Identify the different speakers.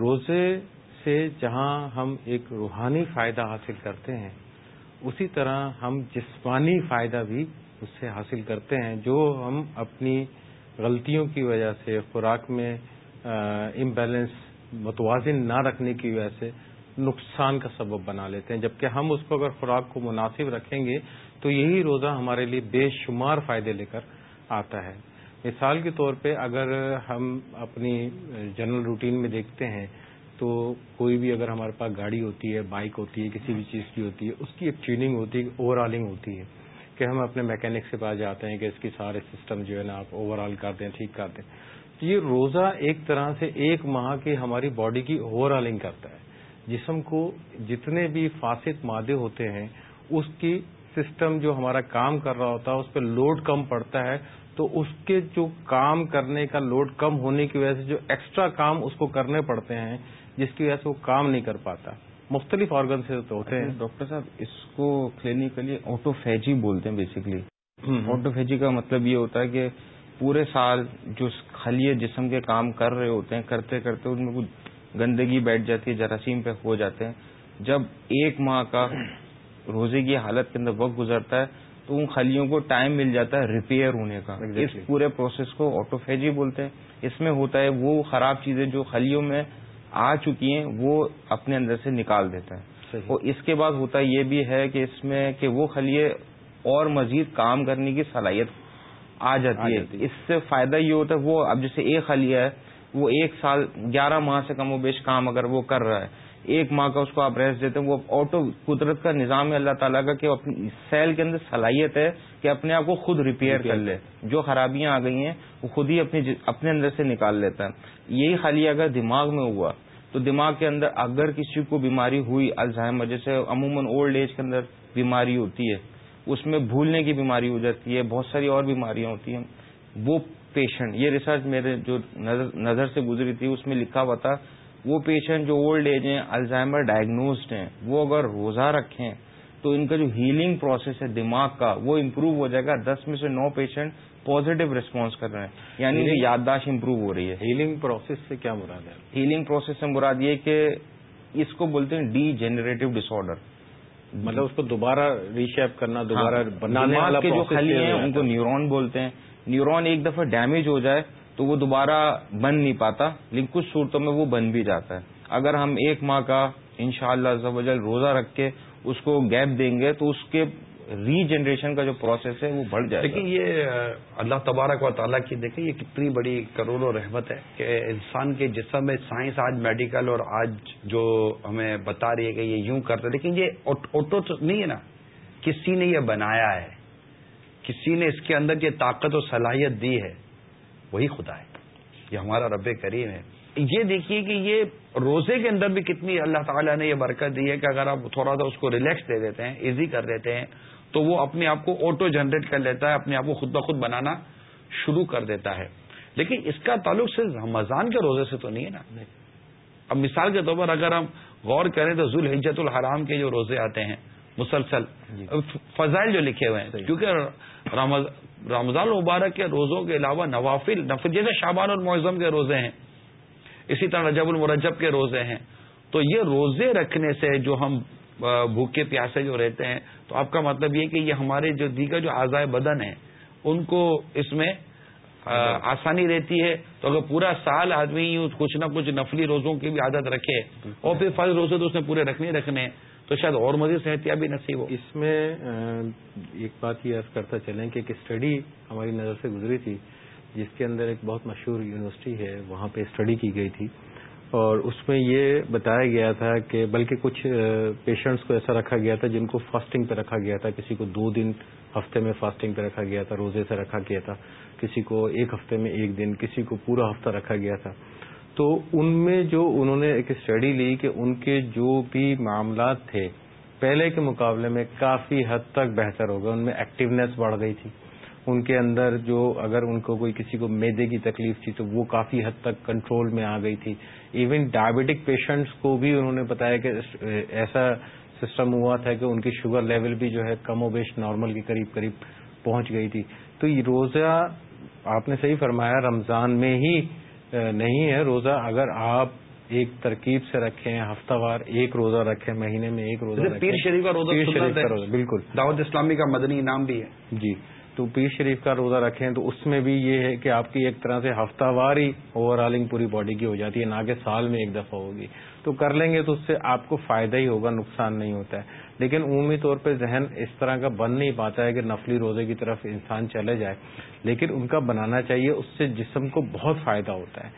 Speaker 1: روزے سے جہاں ہم ایک روحانی فائدہ حاصل کرتے ہیں، اسی طرح ہم جسمانی فائدہ بھی اس سے حاصل کرتے ہیں، جو ہم اپنی غلطیوں کی وجہ سے، خوراک میں امبیلنس متوازن نہ رکھنے کی وجہ سے نقصان کا سبب بنا لیتے ہیں۔ جبکہ ہم اس کو اگر خوراک کو مناسب رکھیں گے، تو یہی روزہ ہمارے لیے بے شمار فائدے لے کر آتا ہے۔ مثال کے طور پہ اگر ہم اپنی جنرل روٹین میں دیکھتے ہیں تو کوئی بھی اگر ہمارے پاس گاڑی ہوتی ہے، بائک ہوتی ہے، کسی بھی چیز کی ہوتی ہے، اس کی ایک ٹیوننگ ہوتی ہے اوور آلنگ ہوتی ہے کہ ہم اپنے میکینک سے پاس جاتے ہیں کہ اس کی سارے سسٹم جو ہے نا آپ اوور آل کر دیں، ٹھیک کر دیں۔ تو یہ روزہ ایک طرح سے ایک ماہ کی ہماری باڈی کی اوور آلنگ کرتا ہے۔ جسم کو جتنے بھی فاسد مادے ہوتے ہیں، اس کی سسٹم جو ہمارا کام کر رہا ہوتا ہے، اس پہ لوڈ کم پڑتا ہے۔ تو اس کے جو کام کرنے کا لوڈ کم ہونے کی وجہ سے جو ایکسٹرا کام اس کو کرنے پڑتے ہیں جس کی وجہ سے وہ کام نہیں کر پاتا۔ مختلف آرگن سے تو ہوتے ہیں۔
Speaker 2: ڈاکٹر صاحب اس کو کلینکلی آٹو فیجی بولتے ہیں بیسکلی آٹو فیجی کا مطلب یہ ہوتا ہے کہ پورے سال جو خلیے جسم کے کام کر رہے ہوتے ہیں کرتے کرتے ان میں کچھ گندگی بیٹھ جاتی ہے جراثیم پہ ہو جاتے ہیں۔ جب ایک ماہ کا روزے کی حالت کے اندر وقت گزرتا ہے تو ان خلیوں کو ٹائم مل جاتا ہے ریپیئر ہونے کا۔ اس پورے پروسیس کو آٹوفیجی بولتے ہیں۔ اس میں ہوتا ہے وہ خراب چیزیں جو خلیوں میں آ چکی ہیں وہ اپنے اندر سے نکال دیتا ہے۔ اور اس کے بعد ہوتا یہ بھی ہے کہ اس میں کہ وہ خلیے اور مزید کام کرنے کی صلاحیت آ جاتی ہے۔ اس سے فائدہ یہ ہوتا ہے وہ اب جیسے ایک خلیہ ہے وہ ایک سال گیارہ ماہ سے کم و بیش کام اگر وہ کر رہا ہے ایک ماہ کا اس کو آپ ریسٹ دیتے ہیں، وہ آٹو قدرت کا نظام ہے اللہ تعالیٰ کا کہ سیل کے اندر صلاحیت ہے کہ اپنے آپ کو خود ریپیئر کر لے۔ جو خرابیاں آ گئی ہیں، وہ خود ہی اپنی اپنے اندر سے نکال لیتا ہے۔ یہی خالی اگر دماغ میں ہوا، تو دماغ کے اندر اگر کسی کو بیماری ہوئی الزائمر جیسے عموماً اولڈ ایج کے اندر بیماری ہوتی ہے، اس میں بھولنے کی بیماری ہو جاتی ہے، بہت ساری اور بیماریاں ہوتی ہیں۔ وہ پیشنٹ یہ ریسرچ میرے جو نظر سے گزری تھی، اس میں لکھا ہوا تھا وہ پیشنٹ جو اولڈ ایج ہیں الزائمر ڈائگنوزڈ ہیں وہ اگر روزہ رکھیں تو ان کا جو ہیلنگ پروسیس ہے دماغ کا وہ امپروو ہو جائے گا۔ دس میں سے نو پیشنٹ پازیٹو ریسپانس کر رہے ہیں۔ یعنی یادداشت امپروو ہو رہی ہے۔
Speaker 1: ہیلنگ پروسیس سے کیا مراد ہے؟
Speaker 2: ہیلنگ پروسیس سے مراد یہ کہ اس کو بولتے ہیں ڈی جنریٹو ڈس آرڈر
Speaker 1: مطلب اس کو دوبارہ ریشیپ کرنا دوبارہ
Speaker 2: ہاں، بنانے والا جو خلی ہیں ان کو نیورون بولتے ہیں۔ نیورون ایک دفعہ ڈیمیج ہو جائے تو وہ دوبارہ بن نہیں پاتا، لیکن کچھ صورتوں میں وہ بن بھی جاتا ہے۔ اگر ہم ایک ماہ کا ان شاء اللہ روزہ رکھ کے اس کو گیپ دیں گے تو اس کے ری جنریشن کا جو پروسیس ہے وہ بڑھ جائے
Speaker 3: لیکن یہ اللہ تبارک و تعالیٰ کی دیکھیں، یہ کتنی بڑی کروڑوں رحمت ہے کہ انسان کے جسم میں سائنس آج میڈیکل اور آج جو ہمیں بتا رہی ہے کہ یہ یوں کرتا لیکن یہ آٹو نہیں ہے نا، کسی نے یہ بنایا ہے، کسی نے اس کے اندر یہ طاقت و صلاحیت دی ہے۔ وہی خدا ہے یہ ہمارا رب کریم ہے۔ یہ دیکھیے کہ یہ روزے کے اندر بھی کتنی اللہ تعالیٰ نے یہ برکت دی ہے کہ اگر آپ تھوڑا سا اس کو ریلیکس دے دیتے ہیں ایزی کر دیتے ہیں تو وہ اپنے آپ کو آٹو جنریٹ کر لیتا ہے اپنے آپ کو خود بخود بنانا شروع کر دیتا ہے۔ لیکن اس کا تعلق صرف رمضان کے روزے سے تو نہیں ہے نا۔ اب مثال کے طور پر اگر ہم غور کریں تو ذوال حجت الحرام کے جو روزے آتے ہیں مسلسل جی۔ فضائل جو لکھے ہوئے ہیں۔ کیونکہ رمضان المبارک کے روزوں کے علاوہ نوافل نفل جیسے شابان اور معظم کے روزے ہیں۔ اسی طرح رجب المرجب کے روزے ہیں۔ تو یہ روزے رکھنے سے جو ہم بھوکے پیاسے جو رہتے ہیں تو آپ کا مطلب یہ کہ یہ ہمارے جو دیگر جو اعضائے بدن ہیں ان کو اس میں آسانی رہتی ہے۔ تو اگر پورا سال آدمی کچھ نہ کچھ نفلی روزوں کی بھی عادت رکھے اور پھر فرض روزے تو اس نے پورے رکھنے رکھنے تو شاید اور مزید صحت بھی نصیب ہو۔
Speaker 1: اس میں ایک بات یہ عرض کرتا چلیں کہ ایک اسٹڈی ہماری نظر سے گزری تھی، جس کے اندر ایک بہت مشہور یونیورسٹی ہے، وہاں پہ اسٹڈی کی گئی تھی۔ اور اس میں یہ بتایا گیا تھا کہ بلکہ کچھ پیشنٹس کو ایسا رکھا گیا تھا جن کو فاسٹنگ پہ رکھا گیا تھا، کسی کو دو دن ہفتے میں فاسٹنگ پہ رکھا گیا تھا، روزے سے رکھا گیا تھا، کسی کو ایک ہفتے میں ایک دن، کسی کو پورا ہفتہ رکھا گیا تھا۔ تو ان میں جو انہوں نے ایک اسٹڈی لی کہ ان کے جو بھی معاملات تھے، پہلے کے مقابلے میں کافی حد تک بہتر ہو گئے، ان میں ایکٹیونیس بڑھ گئی تھی۔ ان کے اندر جو اگر ان کو کوئی کسی کو میدے کی تکلیف تھی تو وہ کافی حد تک کنٹرول میں آ گئی تھی۔ ایون ڈائبٹک پیشنٹس کو بھی انہوں نے بتایا کہ ایسا سسٹم ہوا تھا کہ ان کی شوگر لیول بھی جو ہے کم و بیش نارمل کے قریب قریب پہنچ گئی تھی۔ تو یہ روزہ آپ نے صحیح فرمایا، رمضان میں ہی نہیں ہے روزہ اگر آپ ایک ترکیب سے رکھیں ہفتہ وار ایک روزہ رکھیں مہینے میں ایک روزہ
Speaker 3: پیر شریف کا روزہ
Speaker 1: پیر شریف کا روزہ بالکل۔
Speaker 3: دعوت اسلامی کا مدنی انعام بھی ہے۔
Speaker 1: جی۔ تو پیر شریف کا روزہ رکھیں تو اس میں بھی یہ ہے کہ آپ کی ایک طرح سے ہفتہ وار ہی اوور آلنگ پوری باڈی کی ہو جاتی ہے، نہ کہ سال میں ایک دفعہ ہوگی۔ تو کر لیں گے تو اس سے آپ کو فائدہ ہی ہوگا، نقصان نہیں ہوتا ہے۔ لیکن عمومی طور پہ ذہن اس طرح کا بن نہیں پاتا ہے کہ نفلی روزے کی طرف انسان چلے جائے۔ لیکن ان کا بنانا چاہیے، اس سے جسم کو بہت فائدہ ہوتا ہے۔